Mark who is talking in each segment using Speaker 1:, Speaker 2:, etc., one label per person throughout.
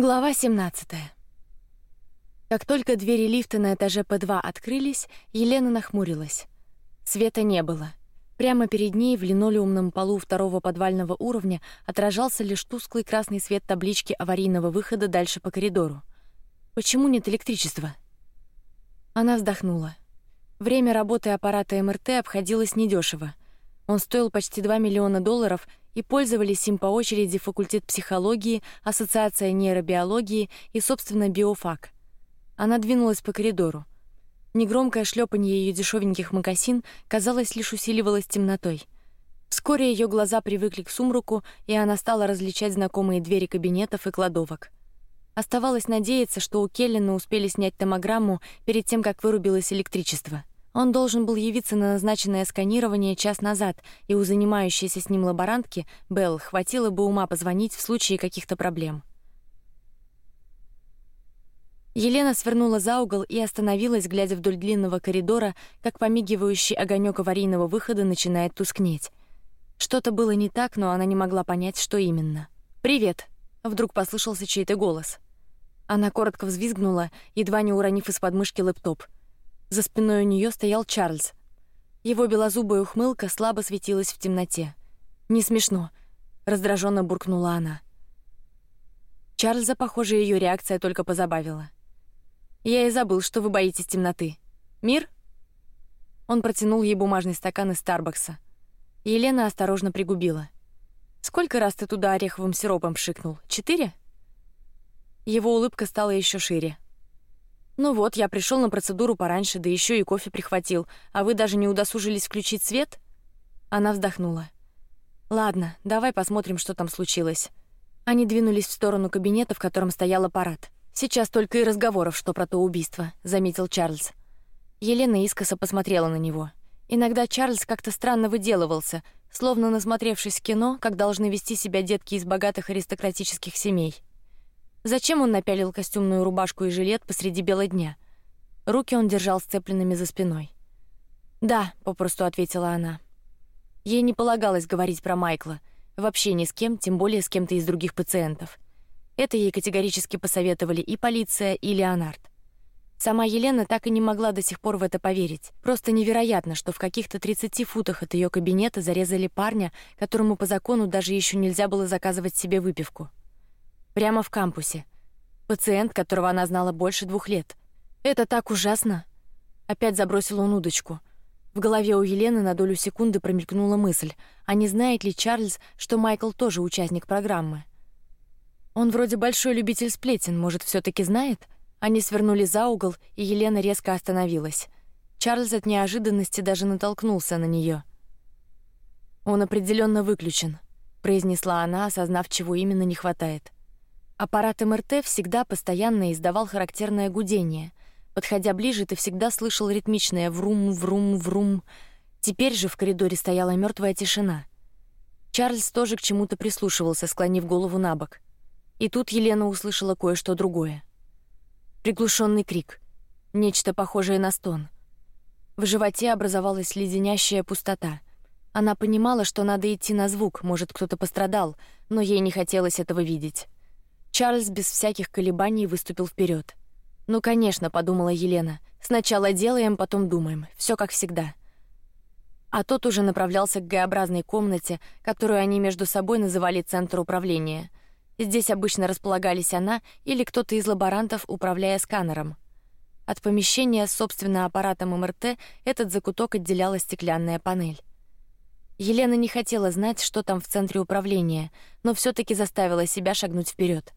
Speaker 1: Глава 17. Как только двери лифта на этаже П2 открылись, Елена нахмурилась. Света не было. Прямо перед ней в линолеумном полу второго подвального уровня отражался лишь тусклый красный свет таблички аварийного выхода дальше по коридору. Почему нет электричества? Она вздохнула. Время работы аппарата МРТ обходилось недешево. Он стоил почти 2 миллиона долларов и пользовались им по очереди факультет психологии, ассоциация нейробиологии и, собственно, биофак. Она двинулась по коридору. Негромкое шлепанье ее дешевеньких мокасин казалось лишь усиливалось темнотой. Вскоре ее глаза привыкли к сумраку, и она стала различать знакомые двери кабинетов и кладовок. Оставалось надеяться, что у Келлина успели снять томограмму перед тем, как вырубилось электричество. Он должен был явиться на назначенное сканирование час назад, и у занимающейся с ним лаборантки Белл хватило бы ума позвонить в случае каких-то проблем. Елена свернула за угол и остановилась, глядя вдоль длинного коридора, как помигивающий огонек аварийного выхода начинает тускнеть. Что-то было не так, но она не могла понять, что именно. Привет! Вдруг послышался чей-то голос. Она коротко взвизгнула, едва не уронив из подмышки лэптоп. За спиной у нее стоял Чарльз. Его белозубая ухмылка слабо светилась в темноте. Не смешно, раздраженно буркнула она. Чарльза, похоже, ее реакция только позабавила. Я и забыл, что вы боитесь темноты. Мир? Он протянул ей бумажный стакан из Старбакса. Елена осторожно пригубила. Сколько раз ты туда ореховым сиропом пшикнул? Четыре? Его улыбка стала еще шире. Ну вот, я пришел на процедуру пораньше, да еще и кофе прихватил, а вы даже не удосужились включить свет? Она вздохнула. Ладно, давай посмотрим, что там случилось. Они двинулись в сторону кабинета, в котором стоял аппарат. Сейчас только и разговоров, что про то убийство, заметил Чарльз. Елена искоса посмотрела на него. Иногда Чарльз как-то странно выделывался, словно насмотревшись кино, как должны вести себя детки из богатых аристократических семей. Зачем он напялил костюмную рубашку и жилет посреди бела дня? Руки он держал сцепленными за спиной. Да, попросту ответила она. Ей не полагалось говорить про Майкла, вообще ни с кем, тем более с кем-то из других пациентов. Это ей категорически посоветовали и полиция, и Леонард. Сама Елена так и не могла до сих пор в это поверить. Просто невероятно, что в каких-то 30 футах от ее кабинета зарезали парня, которому по закону даже еще нельзя было заказывать себе выпивку прямо в кампусе. Пациент, которого она знала больше двух лет. Это так ужасно. Опять забросил он удочку. В голове у Елены на долю секунды промелькнула мысль: а не знает ли Чарльз, что Майкл тоже участник программы? Он вроде большой любитель сплетен, может, все-таки знает? Они свернули за угол, и Елена резко остановилась. Чарльз от неожиданности даже натолкнулся на нее. Он определенно выключен, произнесла она, осознав, чего именно не хватает. Аппарат МРТ всегда постоянно издавал характерное гудение. Подходя ближе, ты всегда слышал ритмичное врум, врум, врум. Теперь же в коридоре стояла мертвая тишина. Чарльз тоже к чему-то прислушивался, склонив голову на бок. И тут Елена услышала кое-что другое. Приглушенный крик, нечто похожее на стон. В животе образовалась леденящая пустота. Она понимала, что надо идти на звук, может кто-то пострадал, но ей не хотелось этого видеть. Чарльз без всяких колебаний выступил вперед. Ну, конечно, подумала Елена. Сначала делаем, потом думаем. Все как всегда. А тот уже направлялся к Г-образной комнате, которую они между собой называли центр управления. Здесь обычно располагались она или кто-то из лаборантов, управляя сканером. От помещения с собственно аппаратом МРТ этот закуток отделяла стеклянная панель. Елена не хотела знать, что там в центре управления, но все-таки заставила себя шагнуть вперед.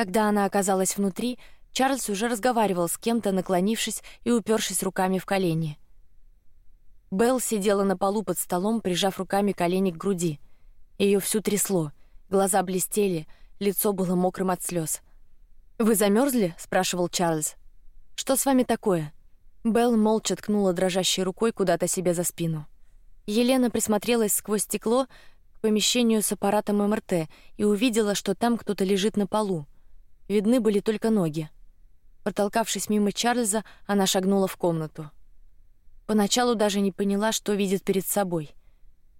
Speaker 1: Когда она оказалась внутри, Чарльз уже разговаривал с кем-то, наклонившись и упершись руками в колени. Белл сидела на полу под столом, прижав руками колени к груди. Ее всю трясло, глаза блестели, лицо было мокрым от слез. Вы замерзли? спрашивал Чарльз. Что с вами такое? Белл молча ткнула дрожащей рукой куда-то себе за спину. Елена присмотрелась сквозь стекло к помещению с аппаратом МРТ и увидела, что там кто-то лежит на полу. Видны были только ноги. Протолкавшись мимо Чарльза, она шагнула в комнату. Поначалу даже не поняла, что видит перед собой.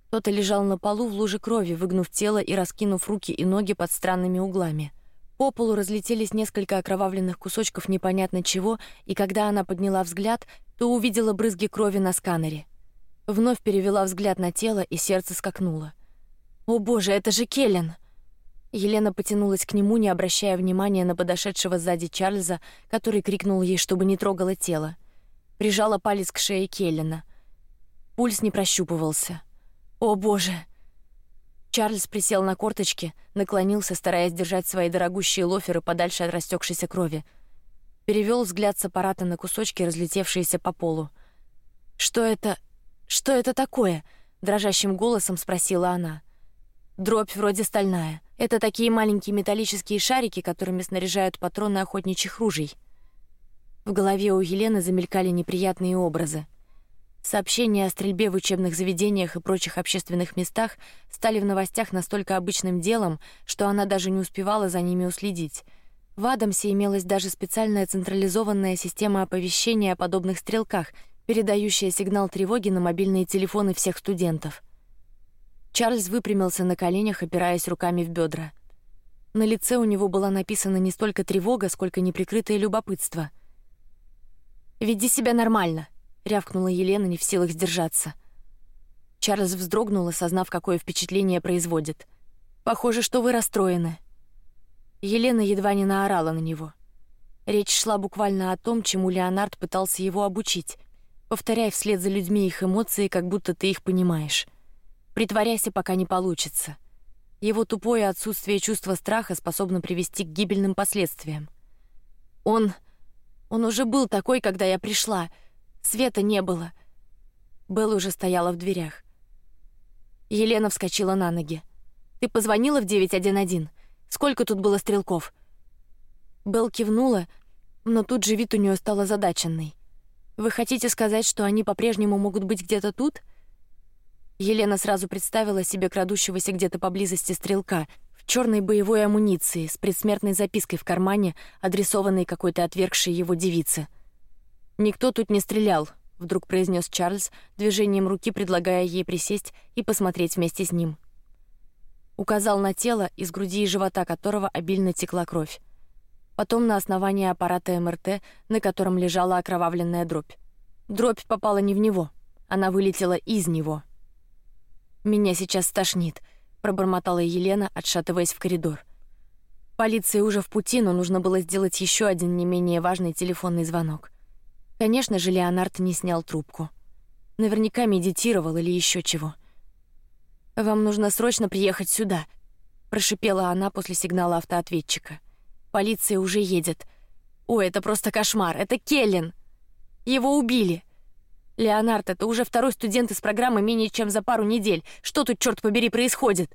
Speaker 1: Кто-то лежал на полу в луже крови, выгнув тело и раскинув руки и ноги под странными углами. По полу разлетелись несколько окровавленных кусочков непонятно чего, и когда она подняла взгляд, то увидела брызги крови на сканере. Вновь перевела взгляд на тело, и сердце скакнуло. О боже, это же Келлен! Елена потянулась к нему, не обращая внимания на подошедшего сзади Чарльза, который крикнул ей, чтобы не трогала тело. Прижала палец к шее Келлена. Пульс не прощупывался. О боже! Чарльз присел на корточки, наклонился, стараясь держать свои дорогущие лоферы подальше от растекшейся крови. Перевел взгляд с аппарата на кусочки, разлетевшиеся по полу. Что это? Что это такое? Дрожащим голосом спросила она. Дробь вроде стальная. Это такие маленькие металлические шарики, которыми снаряжают патроны охотничьих ружей. В голове у Елены замелькали неприятные образы. Сообщения о стрельбе в учебных заведениях и прочих общественных местах стали в новостях настолько обычным делом, что она даже не успевала за ними уследить. В Адамсе имелась даже специальная централизованная система оповещения о подобных стрелках, передающая сигнал тревоги на мобильные телефоны всех студентов. Чарльз выпрямился на коленях, опираясь руками в бедра. На лице у него была написана не столько тревога, сколько неприкрытое любопытство. Веди себя нормально, рявкнула Елена, не в силах сдержаться. Чарльз вздрогнул, осознав, какое впечатление производит. Похоже, что вы расстроены. Елена едва не наорала на него. Речь шла буквально о том, чему Леонард пытался его обучить. Повторяй вслед за людьми их эмоции, как будто ты их понимаешь. Притворяйся, пока не получится. Его тупое отсутствие чувства страха способно привести к гибельным последствиям. Он, он уже был такой, когда я пришла. Света не было. Белла уже стояла в дверях. Елена вскочила на ноги. Ты позвонила в 911. Сколько тут было стрелков? Белл кивнула, но тут же вид у нее стал озадаченный. Вы хотите сказать, что они по-прежнему могут быть где-то тут? Елена сразу представила себе крадущегося где-то поблизости стрелка в черной боевой амуниции с предсмертной запиской в кармане, адресованной какой-то отвергшей его девице. Никто тут не стрелял, вдруг произнес Чарльз движением руки, предлагая ей присесть и посмотреть вместе с ним. Указал на тело, из груди и живота которого обильно текла кровь. Потом на основание аппарата МРТ, на котором лежала окровавленная дробь. Дробь попала не в него, она вылетела из него. Меня сейчас стошнит, пробормотала Елена, отшатываясь в коридор. Полиция уже в пути, но нужно было сделать еще один не менее важный телефонный звонок. Конечно же, Леонард не снял трубку. Наверняка медитировал или еще чего. Вам нужно срочно приехать сюда, прошипела она после сигнала автоответчика. Полиция уже едет. Ой, это просто кошмар. Это Келлен. Его убили. Леонард, это уже второй студент из программы менее чем за пару недель. Что тут, черт побери, происходит?